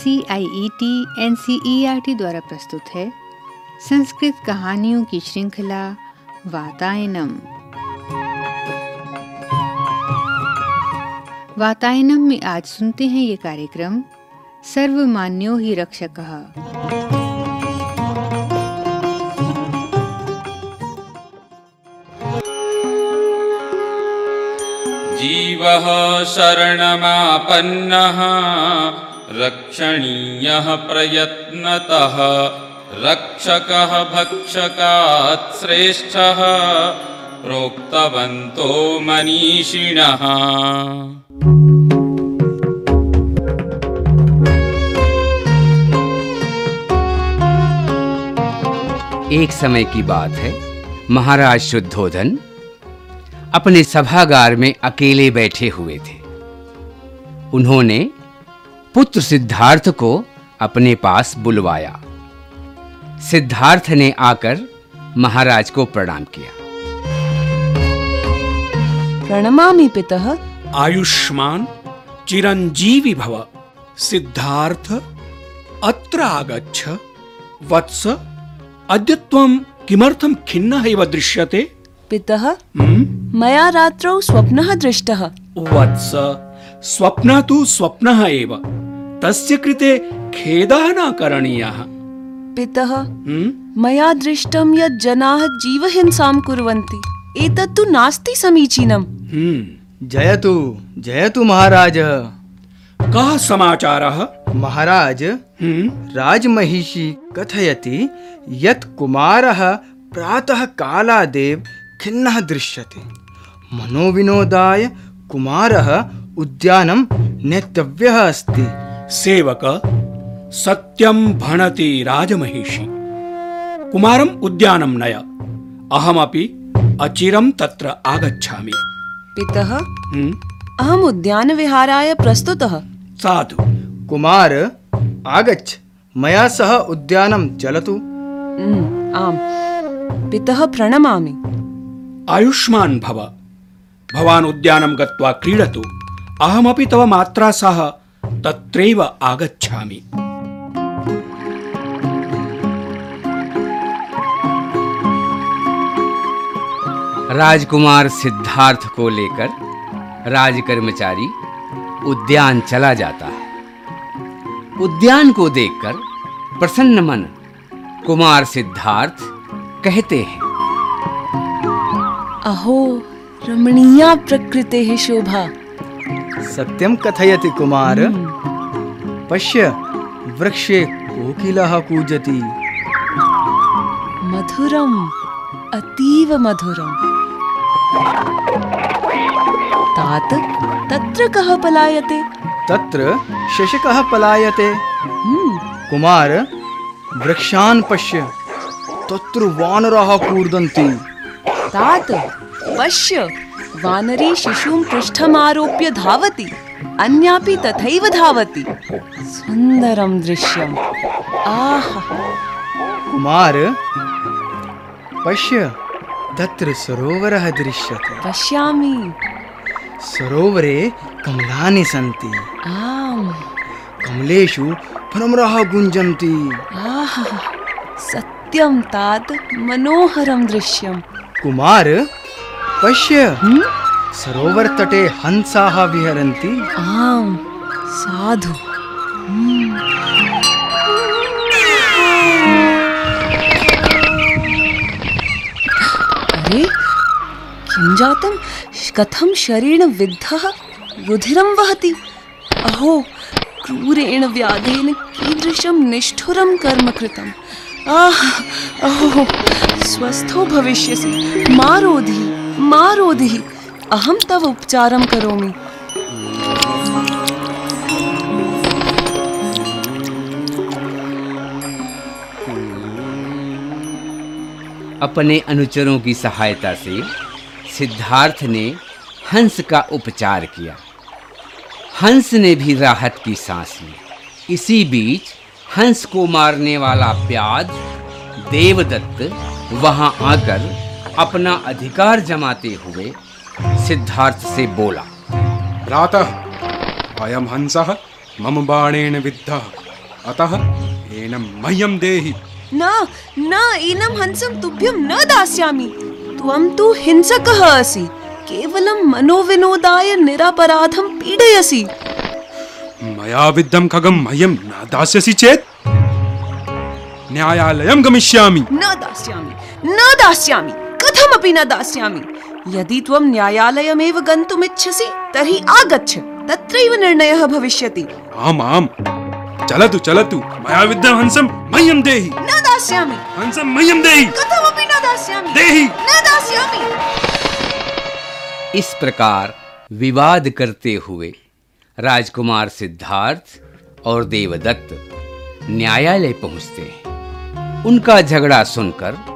C I E T N C E R T द्वारा प्रस्तुत है। संस्कृत कहानियों की श्रृंखला, वातायनम। वातायनम में आज सुनते हैं ये कार्यक्रम, सर्वमान्यो ही रक्षक। जीवः शरणमापन्नः। रक्षणीयः प्रयत्नतः। रक्षकः भक्षकात् श्रेष्ठः। प्रोक्तवन्तो मनीषिणः। एक समय की बात है, महाराज शुद्धोधन। अपने सभागार में अकेले बैठे हुए थे। उन्होंने पुत्र सिद्धार्थ को अपने पास बुलवाया। सिद्धार्थ ने आकर महाराज को प्रणाम किया। प्रणमामि पितः। आयुष्मान चिरञ्जीवी भव। सिद्धार्थ अत्र आगच्छ। वत्स अद्य त्वं किमर्थं खिन्नः इव दृश्यते? पितः। हम्म? मया रात्रौ स्वप्नः दृष्टः। वत्स स्वप्नः तु स्वप्नः एव। तस्य कृते खेदः न करणीयः। पितः हम्म? मया दृष्टं यत् जनाः जीवहिंसां कुर्वन्ति। एतत् तु नास्ति समीचीनम्। हम्म। जयतु जयतु महाराज। कः समाचारः? महाराज हम्म? राजमहिषी कथयति यत् कुमारः प्रातः कालादेव खिन्नः दृश्यते। मनोविनोदाय कुमारः उद्यानं नेतव्यः अस्ति। सेवक सत्यं भणति राजमहिषी। कुमारम् उद्यानं नय। अहमपि अचिरं तत्र आगच्छामि। पितः? हम्म? अहम् उद्यानविहाराय प्रस्तुतः। साधु। कुमार आगच्छ। मया सह उद्यानं चलतु। उम्, आम्। पितः प्रणमामि। आयुष्मान् भव। भवान् उद्यानं गत्वा क्रीडतु। अहमपि तव मात्रा सह तत्रैव आगच्छामि। राजकुमार सिद्धार्थ को लेकर राज कर्मचारी उद्यान चला जाता है। उद्यान को देखकर प्रसन्न मन कुमार सिद्धार्थ कहते हैं अहो रमणीया प्रकृतेः शोभा। सत्यं कथयति कुमार। पश्य वृक्षे कोकिलः कूजति। मधुरम् अतीव मधुरम्। तात तत्र कः पलायते? तत्र शशकः पलायते। कुमार वृक्षान् पश्य तत्र वानराः कूर्दन्ति। तात पश्य वानरी शिशुं पृष्ठमारोप्य धावति अन्यापि तथैव धावति सुन्दरं दृश्यम् आहा कुमार पश्य तत्र सरोवरः दृश्यते पश्यामि सरोवरे कमलानि सन्ति आम् कमलेषु भ्रमराः गुञ्जन्ति आहा सत्यं तात मनोहरं दृश्यम् कुमार पश्य। सरोवरतटे हंसाः विहरन्ति। आम् साधु। अरे किं जातं? कथं शरेण विद्धः? रुधिरं वहति। अहो क्रूरेण व्याधेन कीदृशं निष्ठुरं कर्म कृतम्। आह अहो स्वस्थो भविष्यसि। मा रोधि मा रोधिः तव उपचारं करोमि। अपने अनुचरों की सहायता से सिद्धार्थ ने हंस का उपचार किया। हंस ने भी राहत की सांस ली। इसी बीच हंस को मारने वाला प्याज देवदत्त वहाँ आकर अपना अधिकार जमाते हुए सिद्धार्थ से बोला प्रातः अयं हंसः मम बाणेन विद्धः। अतः एनं मह्यं देहि। न न एनं हंसं तुभ्यं न दास्यामि। त्वं तु हिंसकः असि। केवलं मनोविनोदाय निरपराधं पीडयसि। मया विद्धं खगं मह्यं न दास्यसि चेत् न्यायालयं गमिष्यामि। न दास्यामि। न दास्यामि। कथमपि न दास्यामि। यदि त्वं न्यायालयमेव गन्तुमिच्छसि तर्हि आगच्छ। तत्रैव निर्णयः भविष्यति। आम् आम् चलतु चलतु। मया विद्धं हंसं मह्यं देहि। न दास्यामि। हंसं मह्यं देहि। कथमपि न दास्यामि। देहि। न दास्यामि। इस प्रकार विवाद करते हुए राजकुमार सिद्धार्थ और देवदत्त न्यायालय पहुँचते हैं। उनका झगड़ा सुनकर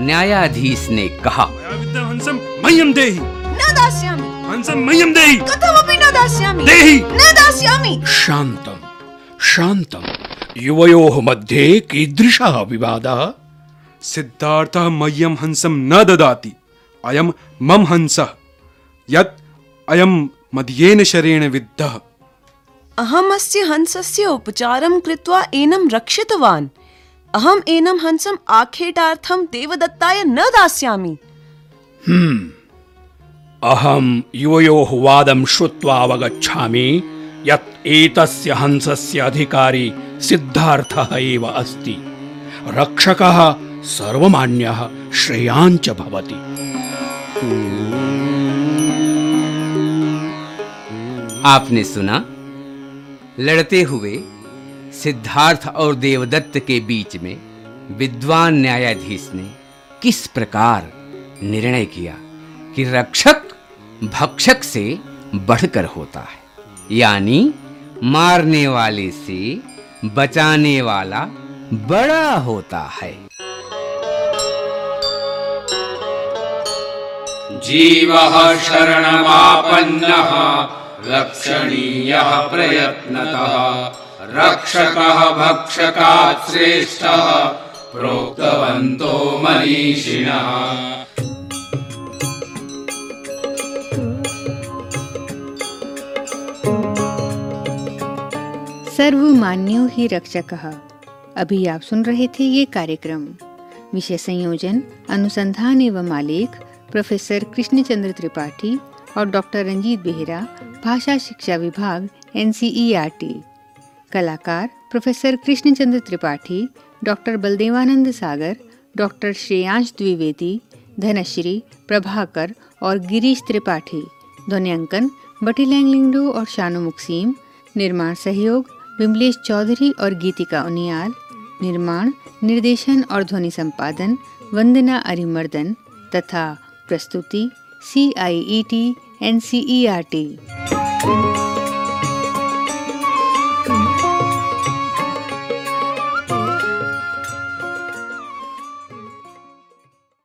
न्यायाधीश ने कहा। मया विद्धं हंसं मह्यं देहि। न दास्यामि। हंसं मह्यं देहि। कथमपि न दास्यामि। देहि। न दास्यामि। शान्तं शान्तं युवयोः मध्ये कीदृशः विवादः? सिद्धार्थः मह्यं हंसं न ददाति। अयं मम हंसः। यत् अयं मद्येन शरेण विद्धः। अहमस्य हंसस्य उपचारं कृत्वा एनं रक्षितवान्। अहम् एनं हंसम् आखेटार्थं देवदत्ताय न दास्यामि। अहं युवयोः वादं श्रुत्वा अवगच्छामि यत् एतस्य हंसस्य अधिकारी सिद्धार्थः एव अस्ति। रक्षकः सर्वमान्यः श्रेयाञ्च भवति। आपने सुना? लड़ते हुए सिद्धार्थ और देवदत्त के बीच में विद्वान न्यायाधीश ने किस प्रकार निर्णय किया कि रक्षक भक्षक से बढ़कर होता है? यानी मारने वाले से बचाने वाला बड़ा होता है। जीवः शरणमापन्नः रक्षणीयः प्रयत्नतः। रक्षकः भक्षकात् श्रेष्ठः, प्रोक्तवन्तो मनीषिणः। सर्वमान्यो ही रक्षक। अभी आप सुन रहे थे ये कार्यक्रम। विषय संयोजन, अनुसंधान एवं आलेख, प्रोफेसर कृष्णचंद्र त्रिपाठी और डॉक्टर रंजीत बेहरा, भाषा शिक्षा विभाग एन कलाकार professor Krishnachandra Tripathi, doctor Baldevanand Sagar, doctor Shreyansh Dwivedi, Dhanashree, Prabhakar और गिरीश त्रिपाठी, ध्वनियांकन बटी लैंगलिंगडो और शानु मुक्सीम, निर्माण सहयोग विमलेश चौधरी और गीतिका उनियाल, निर्माण, निर्देशन और ध्वनि संपादन वंदना अरिमर्दन तथा प्रस्तुति C I E T N C E R T